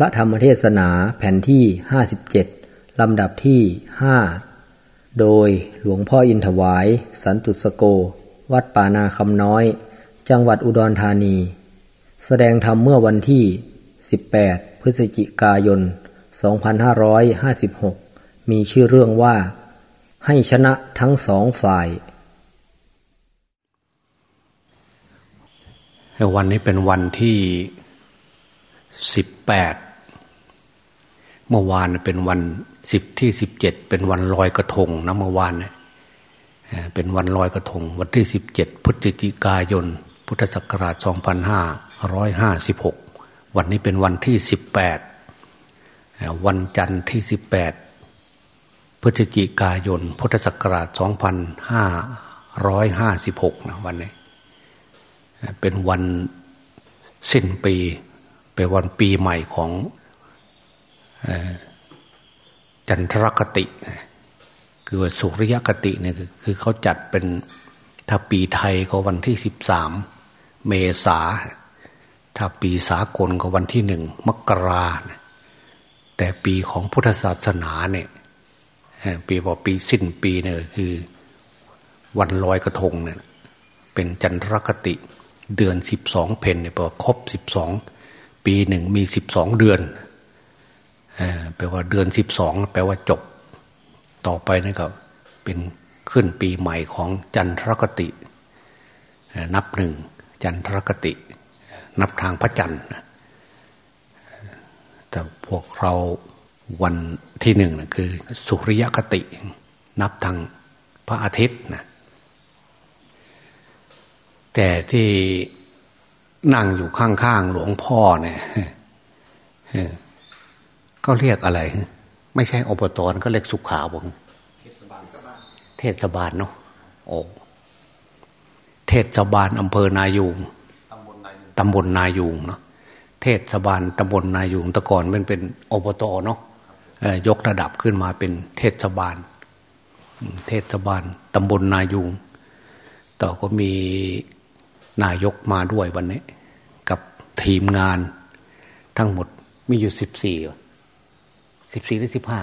ระธรรมเทศนาแผ่นที่ 57 ลำดับที่ 5 โดยหลวงพ่ออินถวาย สันตุสโก วัดป่านาคำน้อย จังหวัดอุดรธานี แสดงธรรมเมื่อวันที่ 18 พฤศจิกายน 2556 มีชื่อเรื่องว่า ให้ชนะทั้งสองฝ่าย วันนี้เป็นวันที่สิบแปด เมื่อวานเป็นวันสิบที่สิบเจ็ดเป็นวันลอยกระทงนะเมื่อวานเนี่ยเป็นวันลอยกระทง วันที่สิบเจ็ดพฤศจิกายน พุทธศักราชสองพันห้าร้อยห้าสิบหกวันนี้เป็นวันที่สิบแปดวันจันทร์ที่สิบแปดพฤศจิกายน พุทธศักราชสองพันห้าร้อยห้าสิบหกนะวันนี้ เป็นวันสิ้นปี เป็นวันปีใหม่ของ จันทรคติ คือว่าสุริยคติเนี่ยคือเขาจัดเป็นถ้าปีไทยก็วันที่สิบสามเมษา ถ้าปีสากลก็วันที่หนึ่งมกราแต่ปีของพุทธศาสนาเนี่ยปีว่าปีสิ้นปีเนี่ยคือวันลอยกระทงเนี่ยเป็นจันทรคติเดือนสิบสองเพนเนี่ยแปลว่าครบสิบสองปีหนึ่งมีสิบสองเดือน แปลว่าเดือนสิบสองแปลว่าจบ ต่อไปนั่นก็เป็นขึ้นปีใหม่ของจันทรคติ นับหนึ่งจันทรคติ นับทางพระจันทร์แต่พวกเราวันที่หนึ่งนะคือ สุริยคติ นับทางพระอาทิตย์นะแต่ที่นั่งอยู่ข้างๆหลวงพ่อเนี่ย ก็เรียกอะไร ไม่ใช่อบตก็เรียกสุขาบงเทศบาลเนาะโอ้เทศบาลอำเภอนายูงตำบลนายูงเนาะเทศบาลตำบลนายูงแต่ก่อนมันเป็นอบตเนาะยกระดับขึ้นมาเป็นเทศบาล เทศบาลตำบลนายูงต่อก็มีนายกมาด้วยวันนี้ กับทีมงานทั้งหมดมีอยู่สิบสี่ สิบสี่หรือสิบห้า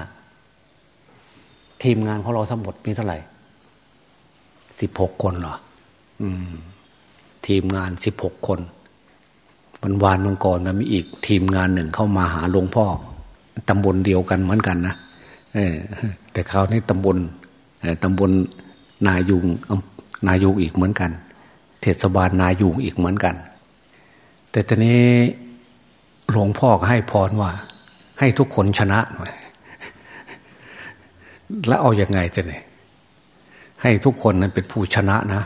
ทีมงานของเราทั้งหมดมีเท่าไหร่สิบหกคนเหรออืม ทีมงานสิบหกคนวันวานวันก่อนก็มีอีก ทีมงานหนึ่งเข้ามาหาหลวงพ่อตำบลเดียวกันเหมือนกันนะเออแต่เขาในตำบลตำบลนายุงนายุงอีกเหมือนกัน เทศบาลนายูงอีกเหมือนกัน แต่ตอนนี้หลวงพ่อให้พรว่า ให้ทุกคนชนะหน่อยแล้วเอาอยัางไงจะเนี่ยให้ทุกคนนั้นเป็นผู้ชนะนะ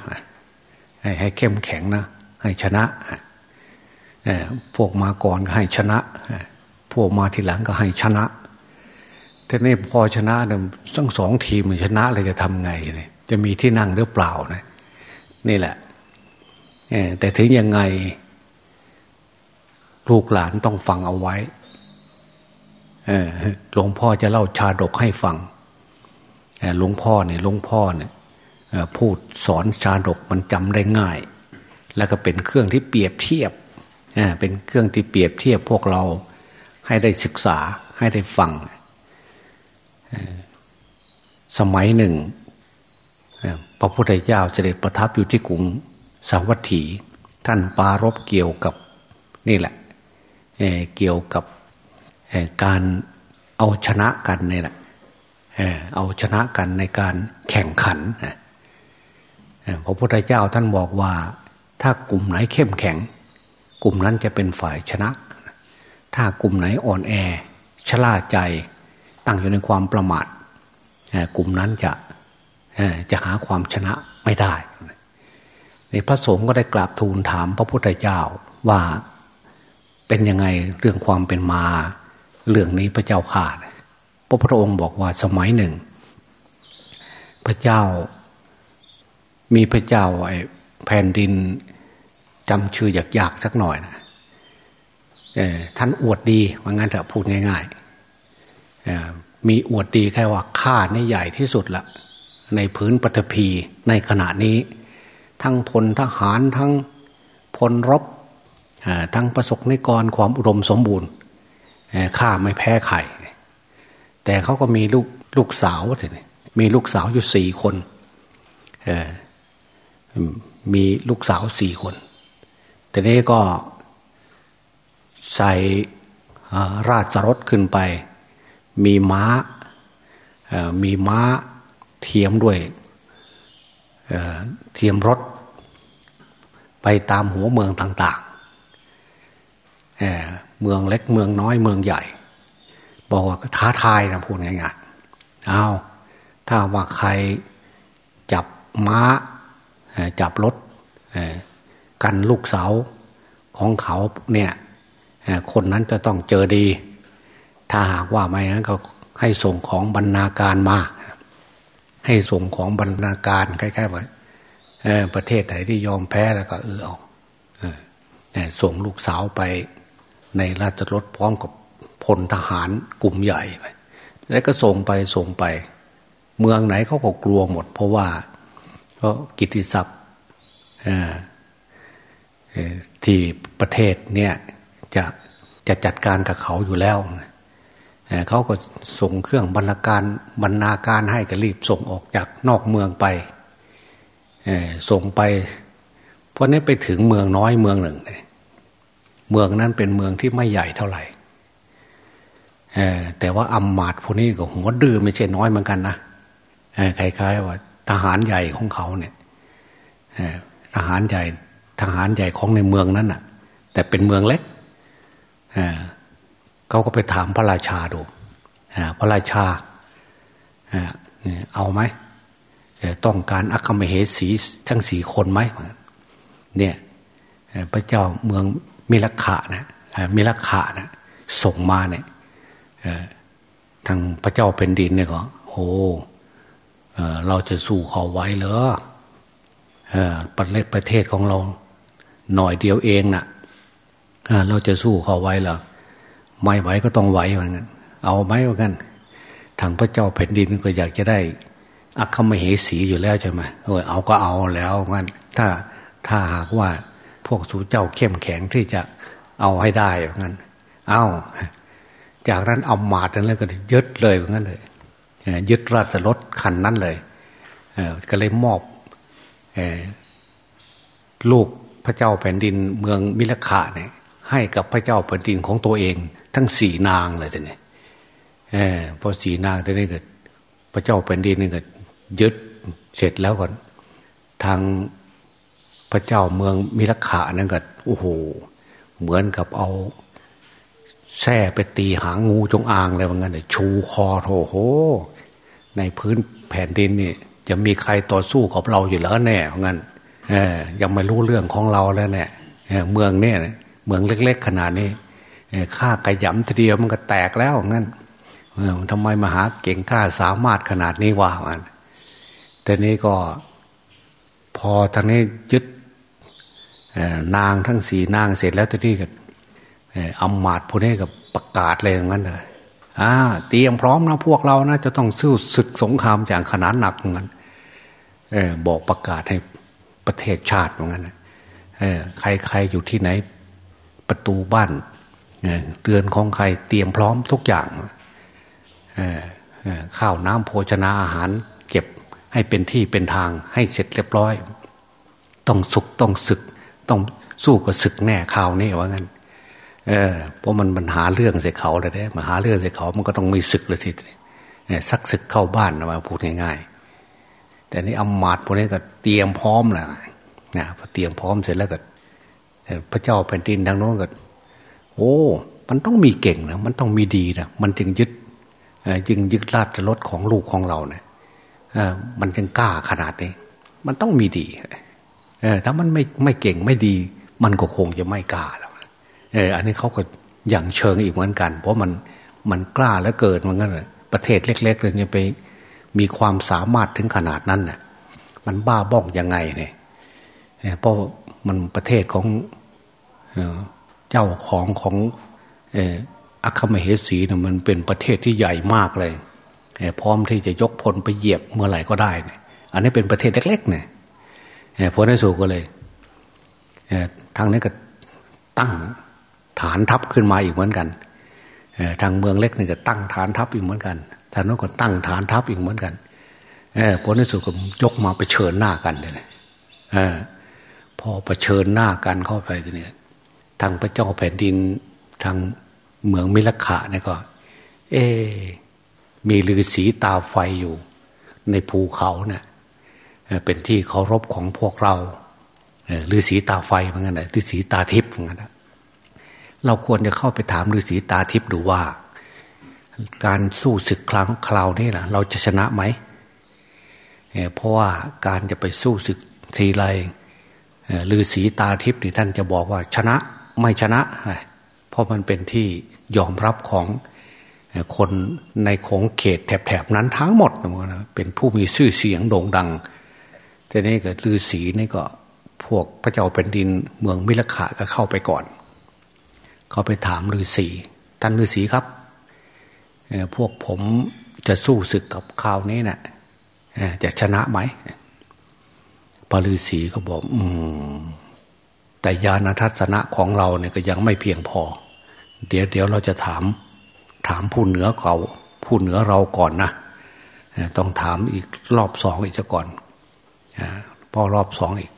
ให้ให้เข้มแข็งนะ ให้ชนะพวกมาก่อนก็ให้ชนะพวกมาทีหลังก็ให้ชนะแต่นี่พอชนะเนี่ยทั้งสองทีมชนะเลยจะทำไงเนี่ยจะมีที่นั่งหรือเปล่านะนี่แหละแต่ถึงยังไงลูกหลานต้องฟังเอาไว้ หลวงพ่อจะเล่าชาดกให้ฟังหลวงพ่อเนี่ยหลวงพ่อเนี่ยพูดสอนชาดกมันจำได้ง่าย แล้วก็เป็นเครื่องที่เปรียบเทียบเป็นเครื่องที่เปรียบเทียบพวกเราให้ได้ศึกษาให้ได้ฟัง สมัยหนึ่ง พระพุทธเจ้าเสด็จประทับอยู่ที่กรุงสาวัตถี ท่านปารบเกี่ยวกับนี่แหละเเกี่ยวกับ การเอาชนะกันนี่แหละเอาชนะกันในการแข่งขันพระพุทธเจ้าท่านบอกว่า ถ้ากลุ่มไหนเข้มแข็ง กลุ่มนั้นจะเป็นฝ่ายชนะ ถ้ากลุ่มไหนอ่อนแอชล่าใจ ตั้งอยู่ในความประมาทกลุ่มนั้นจะจะหาความชนะไม่ได้ในพระสงฆ์ก็ได้กราบทูลถามพระพุทธเจ้าว่าเป็นยังไงเรื่องความเป็นมา เรื่องนี้พระเจ้าข่าพระพุทธองค์บอกว่าสมัยหนึ่ง พระเจ้า มีพระเจ้าไอ้แผ่นดินจำชื่ออยากๆสักหน่อยนะท่านอวดดีว่างั้นเถอะพูดง่ายๆมีอวดดีแค่ว่าข้านี่ใหญ่ที่สุดละในพื้นปฐพีในขณะนี้ ทั้งพลทหารทั้งพลรบทั้งประสบในกรความอุดมสมบูรณ์ ข้าไม่แพ้ใครแต่เขาก็มีลูกลูกสาวเลยมีลูกสาวอยู่สี่คนมีลูกสาวสี่คน แต่นี้ก็ใส่ราชรถขึ้นไป มีม้า มีม้าเทียมด้วยเทียมรถ ไปตามหัวเมืองต่างๆ เมืองเล็กเมืองน้อยเมืองใหญ่ บอกว่าท้าทายนะพูดง่ายๆเอาถ้าว่าใครจับม้าจับรถกันลูกเสาของเขาเนี่ยคนนั้นจะต้องเจอดี ถ้าหากว่าไม่นั้นก็ให้ส่งของบรรณาการมา ให้ส่งของบรรณาการใกล้ๆว่าประเทศไหนที่ยอมแพ้แล้วก็เออเอาส่งลูกสาวไป ในราชรถพร้อมกับพลทหารกลุ่มใหญ่ไปแล้วก็ส่งไปส่งไป เมืองไหนเขาก็กลัวหมด เพราะว่าเพราะกิติศัพท์ที่ประเทศเนี่ยจะจะจัดการกับเขาอยู่แล้วเขาก็ส่งเครื่องบรรณาการบรรณาการให้ก็รีบส่งออกจากนอกเมืองไปส่งไป เพราะนี้ไปถึงเมืองน้อยเมืองหนึ่งเเมืองนั้นเป็นเมืองที่ไม่ใหญ่เท่าไหร่แต่ว่าอัมมาดพวกนี้ก็หัวดื้อไม่ใช่น้อยเหมือนกันนะคล้ายๆว่า ทหารใหญ่ของเขาเนี่ยทหารใหญ่ทหารใหญ่ของในเมืองนั้นน่ะ แต่เป็นเมืองเล็กเขาก็ไปถามพระราชาดูพระราชาเอาไหมต้องการอัคมเหสีทั้งสี่คนไหมเนี่ยพระเจ้าเมือง มิลขะนะมิลขะนะส่งมาเนี่ยทางพระเจ้าเป็นดินเนี่ยก็โอ้เราจะสู้เขาไว้เหรอประเทศประเทศของเราหน่อยเดียวเองนะ่ะเราจะสู้เขาไว้เหรอไม่ไหวก็ต้องไหวเหมือนกันเอาไหมเหมือนกันทางพระเจ้าแผ่นดินก็อยากจะได้อัคมเหสีอยู่แล้วใช่ไหมเออเอาก็เอาแล้วงั้นถ้าถ้าหากว่า วกสูเจ้าเข้มแข็งที่จะเอาให้ได้งั้น เอาจากนั้นเอามาดนั้นเลยก็ยึดเลยงั้นเลยยึดราชรถคันนั้นเลยก็เลยมอบลูกพระเจ้าแผ่นดินเมืองมิลขะเนี่ยให้กับพระเจ้าแผ่นดินของตัวเอง ทั้งสี่นางเลยทีนี้พอสี่นางทีนี้เกิดพระเจ้าแผ่นดินนี่ก็ยึดเสร็จแล้วก่อนทาง พระเจ้าเมืองมิลขะนั่นก็โอ้โห เหมือนกับเอาแส่ไปตีหางงูจงอางอะไรว่างั้นชูคอโถโห ในพื้นแผ่นดินนี่จะมีใครต่อสู้กับเราอยู่แล้วแน่เพราะงั้นยังไม่รู้เรื่องของเราแล้วเนี่ยเมืองเนี่ยเมืองเล็ก ๆ ขนาดนี้ข้ากระยำทีเดียวมันก็แตกแล้วงั้นทำไมมหาเก่งข้าสามารถขนาดนี้วะมันแต่นี้ก็พอทางนี้ยึด นางทั้งสี่นางเสร็จแล้วทีนี้ก็อำมาตย์พวกนี้ก็ประกาศเลยอย่างนั้นเลยอ่าเตรียมพร้อมนะพวกเรานะจะต้องสู้ศึกสงครามอย่างขนาดหนักงั้นบอกประกาศให้ประเทศชาติเหมือนกันใครใครอยู่ที่ไหนประตูบ้านเรือนของใครเตรียมพร้อมทุกอย่างข้าวน้ำโภชนาอาหาร เก็บให้เป็นที่เป็นทางให้เสร็จเรียบร้อย ต้องสุกต้องศึก ต้องสู้กับศึกแน่ข่าวนี้ว่างั้นเออเพราะมันมันหาเรื่องใส่เขาเลยเด้มาหาเรื่องใส่เขามันก็ต้องมีศึกเลยสิเนี่ยสักศึกเข้าบ้านนะมาพูดง่ายๆ แต่นี่อำมาตย์พวกนี้ก็เตรียมพร้อมแล้วนะพอเตรียมพร้อมเสร็จแล้วก็พระเจ้าแผ่นดินทางโน้นก็โอ้ มันต้องมีเก่งนะมันต้องมีดีนะมันจึงยึดจึงยึดราชรถของลูกของเราเนะี่ยมันจึงกล้าขนาดนี้ มันต้องมีดี ถ้ามันไม่ไม่เก่งไม่ดี มันก็คงจะไม่กล้าแล้วเอออันนี้เขาก็อย่างเชิงอีกเหมือนกัน เพราะมันมันกล้าและเกิดเหมือนกันเลยประเทศเล็กๆเลยจะไปมีความสามารถถึงขนาดนั้นน่ะ มันบ้าบ้องยังไงเนี่ยเพราะมันประเทศของเจ้าของของอัคมเหสีเนี่ยมันเป็นประเทศที่ใหญ่มากเลยพร้อมที่จะยกพลไปเหยียบเมื่อไหร่ก็ได้เนี่ยอันนี้เป็นประเทศเล็กๆเนี่ย พลในสูก็เลยทางนี้ก็ตั้งฐานทัพขึ้นมาอีกเหมือนกันทางเมืองเล็กนี่ก็ตั้งฐานทัพอีกเหมือนกันทางโน้นก็ตั้งฐานทัพอีกเหมือนกันเออผลในสุดก็ยกมาไปเชิญหน้ากันเลยเออพอประเชิญหน้ากันเข้าไปเนี่ยทางพระเจ้าแผ่นดินทางเมืองมิลขะเนี่ยก็ เอ มีฤาษีตาไฟอยู่ ในภูเขาเนี่ย เป็นที่เคารพของพวกเราฤาษีตาไฟเหมือนกันนะฤาษีตาทิพย์เหมือนกันนะเราควรจะเข้าไปถามฤาษีตาทิพย์ดูว่า การสู้ศึกครั้งคราวนี้นะเราจะชนะไหมเพราะว่าการจะไปสู้ศึกทีไรฤาษีตาทิพย์นี่ท่านจะบอกว่าชนะไม่ชนะ เพราะมันเป็นที่ยอมรับของคนในของเขตแถบๆนั้นทั้งหมดนะเป็นผู้มีชื่อเสียงโด่งดัง ทีนี้ก็ฤาษีนี่ก็ พวกพระเจ้าแผ่นดินเมืองมิลขะก็เข้าไปก่อน เขาไปถามฤาษีท่านฤาษีครับพวกผมจะสู้ศึกกับคราวนี้นะ่ะจะชนะไหมพระฤาษีก็บอก อืม แต่ญาณทัศนะของเราเนี่ยก็ยังไม่เพียงพอ เดี๋ยวเดี๋ยวเราจะถาม ถามผู้เหนือเขาผู้เหนือเราก่อนนะต้องถามอีกรอบสองอีกจะก่อน พอรอบสองอีก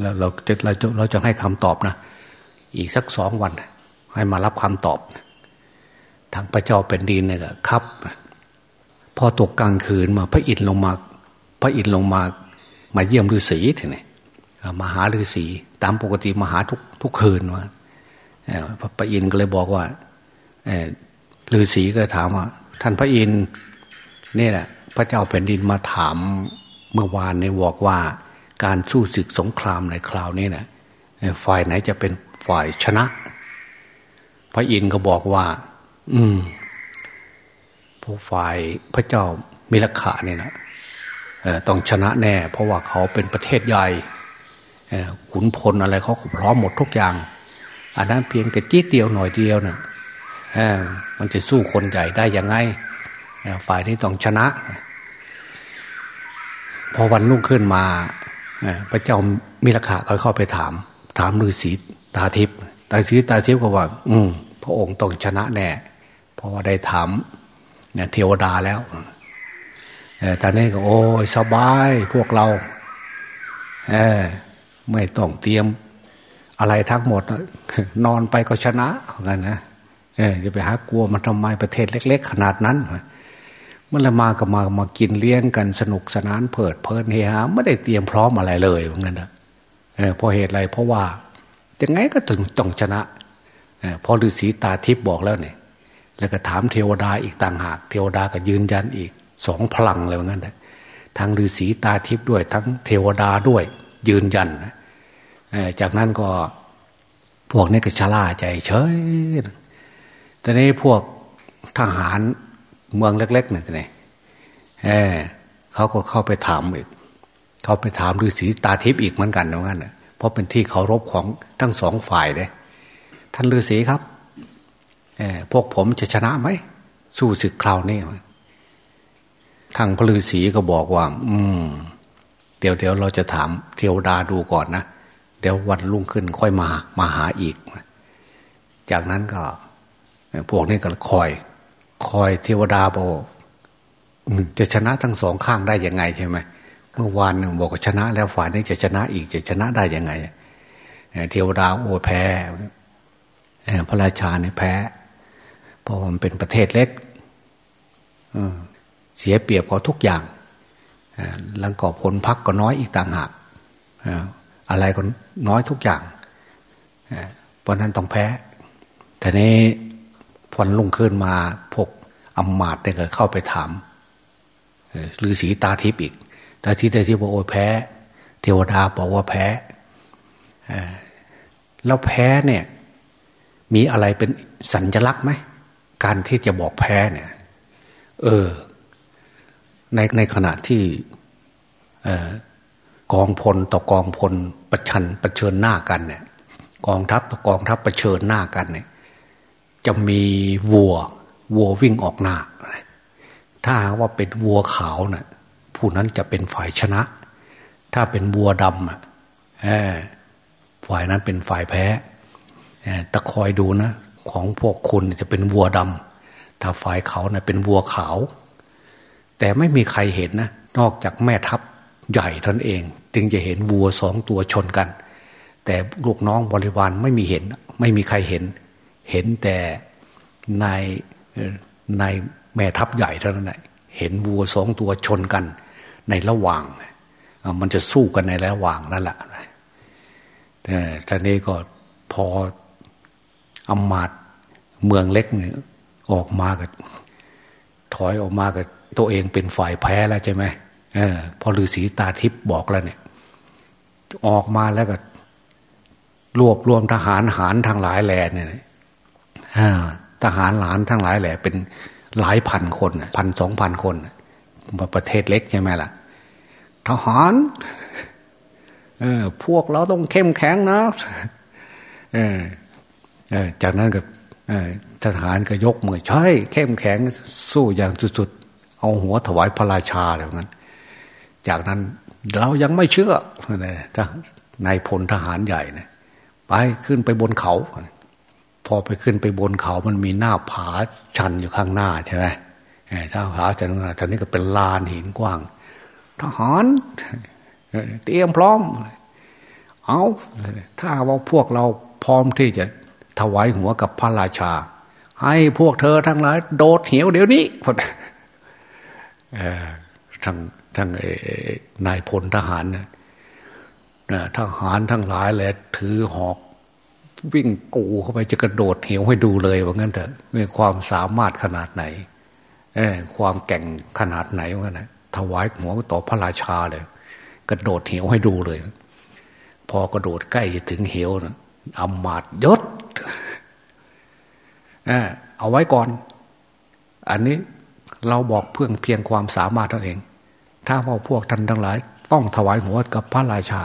แล้วเราจะเราจะเราจะให้คำตอบนะ อีกสักสองวัน ให้มารับคำตอบ ทางพระเจ้าเป็นดินเนี่ยครับ พอตกกลางคืนมาพระอินทร์ลงมา พระอินทร์ลงมา มาเยี่ยมฤาษีทีนี้มาหาฤาษีตามปกติมาหาทุกทุกคืนว่าพระอินทร์ก็เลยบอกว่าฤาษีก็ถามว่า ท่านพระอินทร์นี่แหละพระเจ้าแผ่นดินมาถาม เมื่อวานนี้บอกว่าการสู้ศึกสงครามในคราวนี้นะฝ่ายไหนจะเป็นฝ่ายชนะ พระอินทร์ก็บอกว่า อืมผู้ฝ่ายพระเจ้ามิลขะเนี่ยนะต้องชนะแน่ เพราะว่าเขาเป็นประเทศใหญ่ขุนพลอะไรเขาพร้อมหมดทุกอย่าง อันนั้นเพียงแต่จี๊ดเดียวหน่อยเดียวนะ่ะมันจะสู้คนใหญ่ได้ยังไง ฝ่ายนี้ต้องชนะ พอวันนุ่งขึ้นมาพระเจ้ามิรขะเขาเข้าไปถาม ถามฤาษีตาทิพย์ตาฤาษีตาทิพย์ก็ว่า อืมพระองค์ต้องชนะแน่เพราะว่าได้ถามเนี่ยเทวดาแล้วตอนนี้ก็โอ้ยสบายพวกเราเออไม่ต้องเตรียมอะไรทั้งหมด นอนไปก็ชนะเหมือนกันนะเออจะไปหากลัวมันทำไมประเทศเล็ก ๆ ขนาดนั้นเมื่อละมาก็มามากินเลี้ยงกันสนุกสนานเพิดเพลินเฮฮาไม่ได้เตรียมพร้อมอะไรเลยเหมือนกันนะเออพอเหตุอะไรเพราะว่ายังไงก็ถึงต้องชนะเออพอฤาษีตาทิพย์บอกแล้วเนี่ย แล้วก็ถามเทวดาอีกต่างหาก เทวดาก็ยืนยันอีกสองพลังเลยเหมือนกันนะทั้งฤาษีตาทิพย์ด้วย ทั้งเทวดาด้วย ยืนยันจากนั้นก็พวกนี้ก็ชะล่าใจเฉยแต่นี้พวกทหาร เมืองเล็กๆนี่ยนี่เออเขาก็เข้าไปถามอีก เขาไปถามฤาษีตาทิพย์อีกเหมือนกันเหมือนกันเพราะเป็นที่เคารพของทั้งสองฝ่ายเลยท่านฤาษีครับเออพวกผมจะชนะไหมสู้ศึกคราวนี้ทางพระฤาษีก็บอกว่า อืม เดี๋ยวเดี๋ยวเราจะถามเทวดาดูก่อนนะเดี๋ยววันรุ่งขึ้นค่อยมามาหาอีก จากนั้นก็ พวกนี้ก็คอย คอยเทวดาบอกจะชนะทั้งสองข้างได้ยังไงใช่ไหมเมื่อวานหนึ่งบอกชนะ แล้วฝ่ายนี้จะชนะอีกจะชนะได้ยังไงเทวดาโอ้แพ้พระราชาเนี่ยแพ้เพราะมันเป็นประเทศเล็กเสียเปรียบเขาทุกอย่างแล้วก็ผลพักก็น้อยอีกต่างหากอะไรก็น้อยทุกอย่างเพราะนั้นต้องแพ้แต่นี้ วันลุ่งขึ้นมาพวกอมมาตเนี่ยก็เข้าไปถามฤาษีตาทิพย์อีกตาทิพย์ตาทิพย์บอกโอ้แพ้ เทวดาบอกว่าแพ้แล้วแพ้เนี่ย มีอะไรเป็นสัญลักษณ์ไหมการที่จะบอกแพ้เนี่ย เออ ในในขณะที่กองพลต่อกองพลประชันประเชิญหน้ากันเนี่ย กองทัพต่อกองทัพประเชิญหน้ากันเนี่ย จะมีวัว วัววิ่งออกหน้า ถ้าว่าเป็นวัวขาวนะ่ะผู้นั้นจะเป็นฝ่ายชนะ ถ้าเป็นวัวดำอะฝ่ายนั้นเป็นฝ่ายแพ้ตะคอยดูนะ ของพวกคุณจะเป็นวัวดำถ้าฝ่ายเขาเนะ่ยเป็นวัวขาว แต่ไม่มีใครเห็นนะ นอกจากแม่ทัพใหญ่ท่านเอง จึงจะเห็นวัวสองตัวชนกัน แต่ลูกน้องบริวารไม่มีเห็น ไม่มีใครเห็น เห็นแต่นายนายแม่ทัพใหญ่เท่านั้นแหละเห็นวัวสองตัวชนกันในระหว่าง มันจะสู้กันในระหว่างนั่นแหละแต่ท่านี้ก็พออำมาตเมืองเล็กเนี่ยออกมากับถอยออกมากับตัวเองเป็นฝ่ายแพ้แล้วใช่ไหมออพอฤาษีตาทิพย์บอกแล้วเนี่ย ออกมาแล้วก็ รวบรวมทหารหารทางหลายแหล่เนี่ย ทหารหลานทั้งหลายแหละ เป็นหลายพันคนพันสองพันคนประเทศเล็กใช่ไหมล่ะ ทหารเออพวกเราต้องเข้มแข็งนะเออเออจากนั้นก็ทหารก็ยกมือใช่ เข้มแข็งสู้อย่างสุดๆ เอาหัวถวายพระราชาอะไรอย่างนั้น จากนั้นเรายังไม่เชื่อนะนายพลทหารใหญ่นะไปขึ้นไปบนเขา พอไปขึ้นไปบนเขามันมีหน้าผาชันอยู่ข้างหน้าใช่ไหมหน้าผาชันข้างหน้าทางนี้ก็เป็นลานหินกว้างทหารเตรียมพร้อม เอาถ้าว่าพวกเราพร้อมที่จะถวายหัวกับพระราชา ให้พวกเธอทั้งหลาย โดดเหวเดี๋ยวนี้ทั้งทั้งนายพลทหารนะทหารทั้งหลายแหละถือหอก วิ่งกูเข้าไปจะกระโดดเหวให้ดูเลยว่างั้นเถอะมีความสามารถขนาดไหนเออความแก่งขนาดไหนว่างั้นนะถวายหัวต่อพระราชาเลย กระโดดเหวให้ดูเลย พอกระโดดใกล้ถึงเหวนะอำมาตยศเออเอาไว้ก่อน อันนี้เราบอกเพื่อเพียงความสามารถเท่าเอง ถ้าว่าพวกท่านทั้งหลาย ต้องถวายหัวกับพระราชา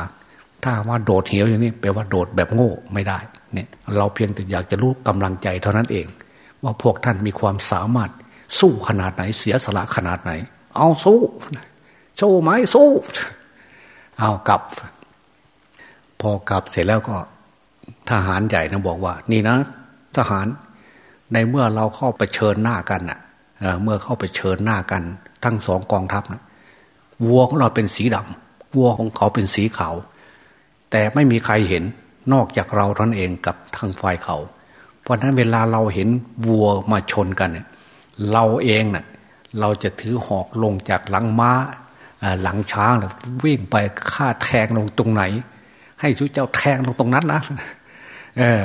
ถ้าว่าโดดเหวอย่างนี้แปลว่าโดดแบบโง่ไม่ได้ เนี่ยเราเพียงแต่อยากจะรู้กำลังใจเท่านั้นเอง ว่าพวกท่านมีความสามารถสู้ขนาดไหนเสียสละขนาดไหน เอาสู้สู้ไหมสู้ เอากลับ พอกลับเสร็จแล้วก็ทหารใหญ่นะบอกว่า นี่นะ ทหารในเมื่อเราเข้าไปเชิญหน้ากันน่ะเมื่อเข้าไปเชิญหน้ากัน ทั้งสองกองทัพนะวัวของเราเป็นสีดำวัวของเขาเป็นสีขาว แต่ไม่มีใครเห็น นอกจากเราท่านเองกับทางฝ่ายเขา เพราะฉะนั้นเวลาเราเห็นวัวมาชนกันเนี่ยเราเองเนะ่ยเราจะถือหอกลงจากหลังม้าหลังช้างวิ่งไปฆ่าแทงลงตรงไหน ให้สู้เจ้าแทงลงตรงนั้นนะเออ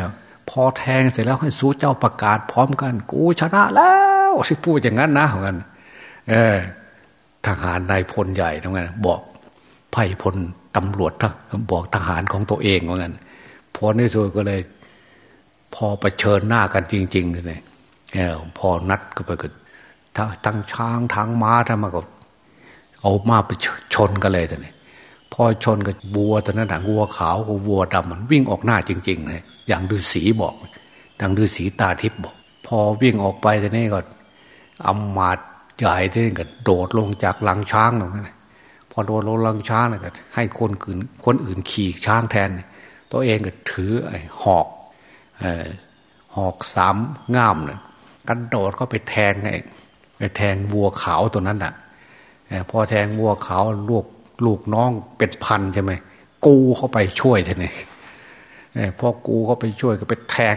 พอแทงเสร็จแล้วให้สู้เจ้าประกาศพร้อมกัน กูชนะแล้วสิพูดอย่างนั้นนะเหมือนกันเออทหารนายพลใหญ่ทำไงบอกไพ่พลตำรวจบอกทหารของตัวเองเหมือน กันพอในสุดก็เลย พอไปเชิญหน้ากันจริงๆเลยพอนัดก็ไปก็ทั้งช้างทั้งม้าทั้งมาก็เอามาไปชนกันเลยแต่เนี่ยพอชนกับวัวตอนนั้นวัวขาวกับวัวดำมันวิ่งออกหน้าจริงๆเลยอย่างฤาษีบอกดังฤาษีตาทิพย์บอก พอวิ่งออกไปแต่นี่ก็อำมาตใหญ่ที่นี่ก็โดดลงจากหลังช้างลงนั่นพอโดดลงหลังช้างเลยก็ให้คนอื่นคนอื่นขี่ช้างแทน ตัวเองก็ถือไอ้หอกหอกสามง่ามเนี่ยกันโดดก็ไปแทงไอ้ไปแทงวัวขาวตัวนั้นอะพอแทงวัวขาวลูกลูกน้องเป็นพันใช่ไหมกูเข้าไปช่วยใช่ไหมพอกูเข้าไปช่วยก็ไปแทง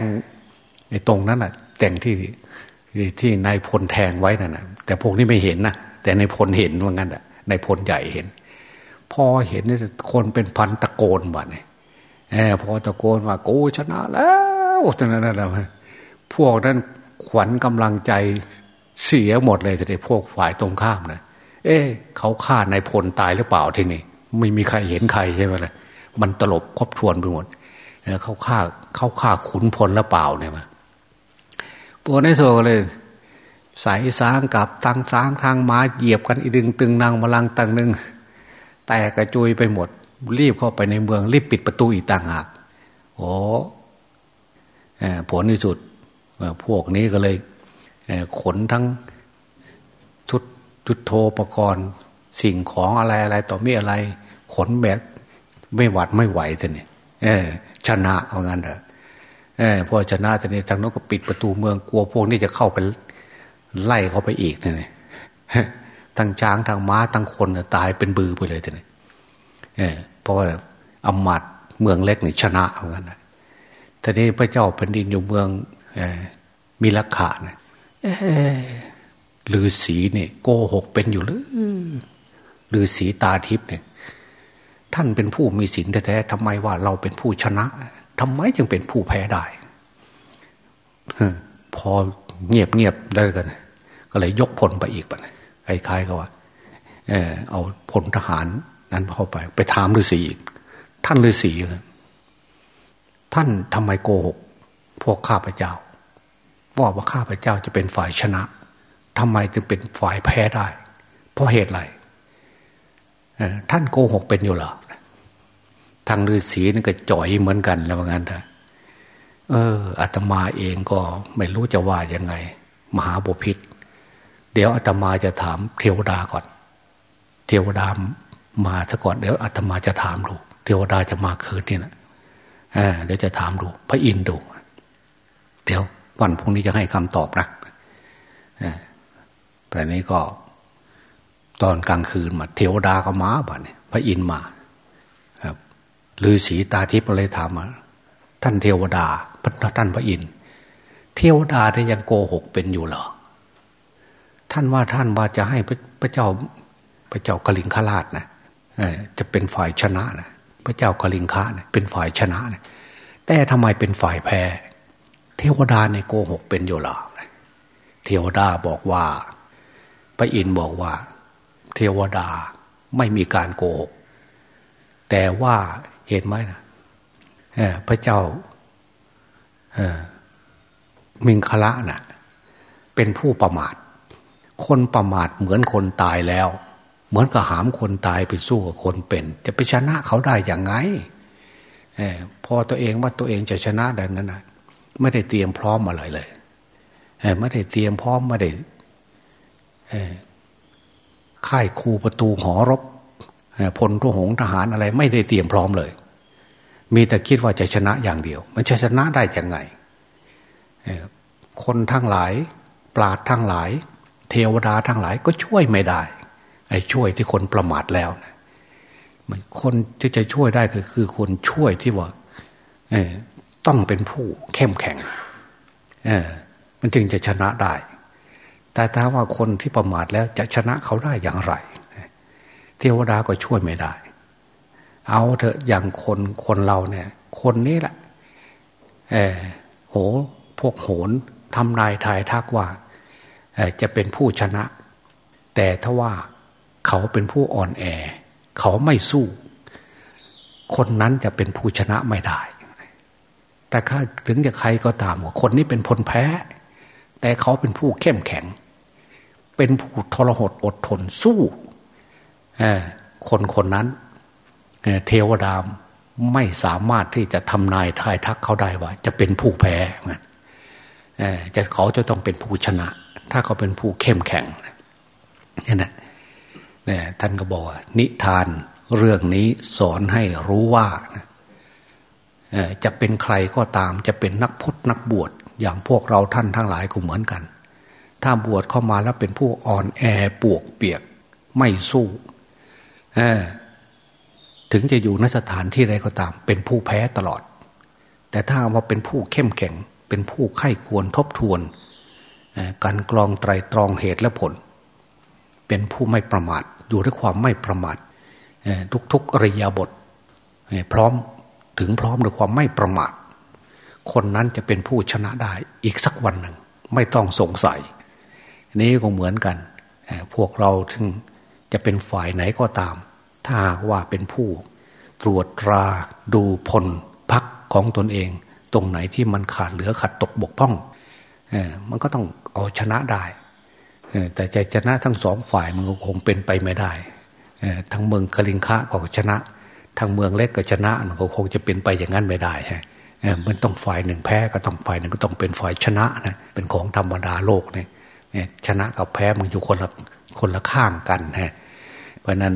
ไอ้ตรงนั้นอะ แต่งที่ที่นายพลแทงไว้นั่นนะแต่พวกนี้ไม่เห็นนะแต่นายพลเห็นว่างั้นอะนายพลใหญ่เห็น พอเห็นนี่คนเป็นพันตะโกนบ่เนี่ย พอตะโกนว่ากูชนะแล้วตอนนั้นนะพวกนั้นขวัญกำลังใจเสียหมดเลยแต่พวกฝ่ายตรงข้ามนะเอ๊เขาฆ่านายพลตายหรือเปล่าที่นี่ ไม่มีใครเห็นใครใช่ไหมล่ะมันตลบครบทวนไปหมดเขาฆ่าเขาฆ่าขุนพลหรือเปล่าเนี่ยมาพวกนี้โซก็เลยสายสางกับทางสางทางม้าเหยียบกันอีดึงตึงนางมาลังตังหนึ่งแต่กระจุยไปหมด รีบเข้าไปในเมือง รีบปิดประตูอีกต่างหากโอ้ผลที่สุดพวกนี้ก็เลยขนทั้งชุดจุดโทปกรณ์สิ่งของอะไรอะไรต่อมีอะไร ขนแบบไม่หวัดไม่ไหวแต่เนี่ยชนะเอางั้นเถอะเอพอชนะแต่นี้ทางโน้นก็ปิดประตูเมืองกลัวพวกนี้จะเข้าไปไล่เขาไปอีกเนี่ยทั้งช้างทั้งม้าทั้งคนตายเป็นบือไปเลยทีนี้เออ เพราะว่าอมาตเมืองเล็กนี่ชนะเหมือนกันทีนี้พระเจ้าแผ่นดินอยู่เมืองมีลักขะนะลือสีเนี่ยโกหกเป็นอยู่หรือลือสีตาทิพย์เนี่ย ท่านเป็นผู้มีศีลแท้ๆทำไมว่าเราเป็นผู้ชนะทำไมจึงเป็นผู้แพ้ได้พอเงียบเงียบได้กัน ก็เลยยกพลไปอีกปะคล้ายๆกับว่า เออเอาพลทหาร นั้นเข้าไป ไปถามฤาษีท่านฤาษีท่านทำไมโกหก พวกข้าพเจ้า ว่าว่าข้าพเจ้าจะเป็นฝ่ายชนะทำไมจึงเป็นฝ่ายแพ้ได้ เพราะเหตุอะไรท่านโกหกเป็นอยู่หรอทางฤาษีนี่ก็จ่อยเหมือนกันแล้วงั้นเถอะเอออาตมาเองก็ไม่รู้จะว่ายังไง มหาบุพิษเดี๋ยวอาตมาจะถามเทวดาก่อน เทวดา มาซะก่อนเดี๋ยวอาตมาจะถามดูเทวดาจะมาคืนนี่นะเดี๋ยวจะถามดู พระอินทร์ดูเดี๋ยววันพรุ่งนี้จะให้คำตอบนะแต่นี้ก็ ตอนกลางคืนมา เทวดาก็มาบ่เนี่ยพระอินทร์มาครับฤาษีตาทิพย์เลยถามมาท่านเทวดาพระท่านพระอินทร์เทวดาที่ยังโกหกเป็นอยู่เหรอท่านว่าท่านว่าจะให้พระเจ้าพระเจ้ากลิงคราชนะ จะเป็นฝ่ายชนะนะพระเจ้ากลิงคะนะเป็นฝ่ายชนะนะแต่ทำไมเป็นฝ่ายแพ้ เทวดาในโกหกเป็นอยู่หรอเทวดาบอกว่าพระอินทร์บอกว่า เทวดาไม่มีการโกหก แต่ว่าเห็นไหมนะพระเจ้ามิงคละนะ่ะเป็นผู้ประมาท คนประมาทเหมือนคนตายแล้ว เหมือนกับหามคนตายไปสู้กับคนเป็น จะไปชนะเขาได้อย่างไงพอตัวเองว่าตัวเองจะชนะดังนั้นนะไม่ได้เตรียมพร้อมอะไรเลยไม่ได้เตรียมพร้อมไม่ได้ค่ายคูประตูหอรบพลทหงทหารอะไร ไม่ได้เตรียมพร้อมเลย มีแต่คิดว่าจะชนะอย่างเดียว มันจะชนะได้ยังไงคนทั้งหลาย ปราดทั้งหลาย เทวดาทั้งหลายก็ช่วยไม่ได้ ช่วยที่คนประมาทแล้วนะคนที่จะช่วยได้คือคือคนช่วยที่ว่าต้องเป็นผู้เข้มแข็งมันจึงจะชนะได้ แต่ถ้าว่าคนที่ประมาทแล้วจะชนะเขาได้อย่างไรเทวดาก็ช่วยไม่ได้ เอาเถอะอย่างคนคนเราเนี่ย คนนี้แหละเออโหพวกโหนทำนายทายทักว่าจะเป็นผู้ชนะ แต่ถ้าว่า เขาเป็นผู้อ่อนแอ เขาไม่สู้ คนนั้นจะเป็นผู้ชนะไม่ได้ แต่ถ้าถึงจะใครก็ตามว่าคนนี้เป็นพลแพ้ แต่เขาเป็นผู้เข้มแข็ง เป็นผู้ทรหดอดทนสู้คนคนนั้นเทวดามไม่สามารถที่จะทำนายทายทักเขาได้ว่า จะเป็นผู้แพ้จะเขาจะต้องเป็นผู้ชนะ ถ้าเขาเป็นผู้เข้มแข็งนี่นะ เนี่ยท่านก็บอกนิทานเรื่องนี้สอนให้รู้ว่าจะเป็นใครก็ตามจะเป็นนักพจนักบวชอย่างพวกเราท่านทั้งหลายก็เหมือนกัน ถ้าบวชเข้ามาแล้วเป็นผู้อ่อนแอปวกเปียกไม่สู้ถึงจะอยู่นสถานที่ใดก็ตาม เป็นผู้แพ้ตลอด แต่ถ้าว่าเป็นผู้เข้มแข็ง เป็นผู้ไข้ควรทบทวน การกรองไตรตรองเหตุและผล เป็นผู้ไม่ประมาท อยู่ด้วยความไม่ประมาททุกๆอริยบทพร้อมถึงพร้อมด้วยความไม่ประมาท คนนั้นจะเป็นผู้ชนะได้อีกสักวันหนึ่ง ไม่ต้องสงสัย นี้ก็เหมือนกัน พวกเราถึงจะเป็นฝ่ายไหนก็ตาม ถ้าว่าเป็นผู้ ตรวจตราดูพลพักของตนเอง ตรงไหนที่มันขาดเหลือขัดตกบกพร่องมันก็ต้องเอาชนะได้ แต่ใจชนะทั้งสองฝ่ายมันก็คงเป็นไปไม่ได้ทั้งเมืองคลิงคะก็ชนะทั้งเมืองเล็กก็ชนะมันก็คงจะเป็นไปอย่างนั้นไม่ได้ฮะมันต้องฝ่ายหนึ่งแพ้ก็ต้องฝ่ายหนึ่งก็ต้องเป็นฝ่ายชนะนะเป็นของธรรมดาโลกเนี่ยชนะกับแพ้มันอยู่คนละคนละข้างกันฮะเพราะนั้น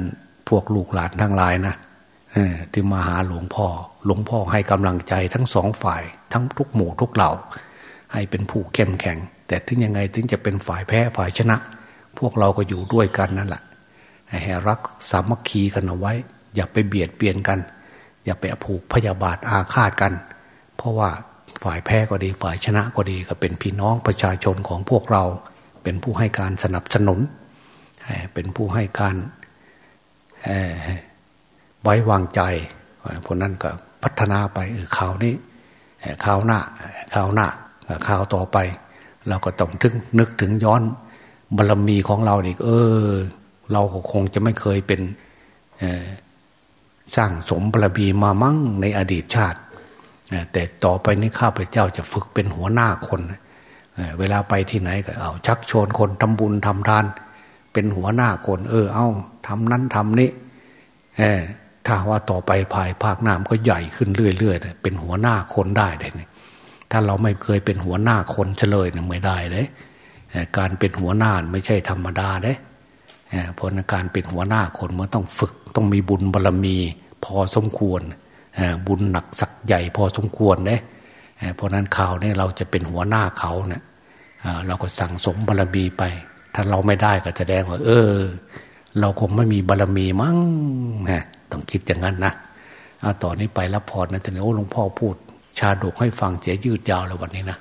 พวกลูกหลานทั้งหลายนะที่มาหาหลวงพ่อ หลวงพ่อให้กำลังใจทั้งสองฝ่าย ทั้งทุกหมู่ทุกเหล่า ให้เป็นผู้เข้มแข็ง แต่ถึงยังไงถึงจะเป็นฝ่ายแพ้ฝ่ายชนะ พวกเราก็อยู่ด้วยกันนั่นแหละให้รักสามัคคีกันเอาไว้ อย่าไปเบียดเบียนกัน อย่าไปผูกพยาบาทอาฆาตกัน เพราะว่าฝ่ายแพ้ก็ดีฝ่ายชนะก็ดีก็เป็นพี่น้องประชาชนของพวกเรา เป็นผู้ให้การสนับสนุน เป็นผู้ให้การไว้วางใจพวกนั้นก็พัฒนาไปข่าวนี้ข่าวหน้าข่าวหน้าข่าวต่อไป เราก็ต้องถึงนึกถึงย้อนบารรมีของเราอีกเออ เราคงจะไม่เคยเป็นสร้างสมบารรมีมามั่งในอดีตชาติ แต่ต่อไปนี้ข้าพเจ้าจะฝึกเป็นหัวหน้าคนเวลาไปที่ไหนก็เอาชักชวนคนทำบุญทำทาน เป็นหัวหน้าคน เออ เอาทำนั้นทำนี้ถ้าว่าต่อไปภายภาคหน้ำก็ใหญ่ขึ้นเรื่อยๆเป็นหัวหน้าคนได้เลย ถ้าเราไม่เคยเป็นหัวหน้าคนเฉลยเนี่ยไม่ได้เลยการเป็นหัวหน้าไม่ใช่ธรรมดาเด้เพราะการเป็นหัวหน้าคนมันต้องฝึกต้องมีบุญบารรมีพอสมควรบุญหนักสักใหญ่พอสมควรเนี่ยเพราะนั้นข่าวนี่เราจะเป็นหัวหน้าเขาเนี่ยเราก็สั่งสมบารรมีไป ถ้าเราไม่ได้ก็แสดงว่า เออ เราคงไม่มีบารรมีมั้งนะต้องคิดอย่างนั้นนะต่อนนี้ไปรับพรนะแต่โอ้หลวงพ่อพูด ชาดกให้ฟังเสียยืดยาวเลยวันนี้นะ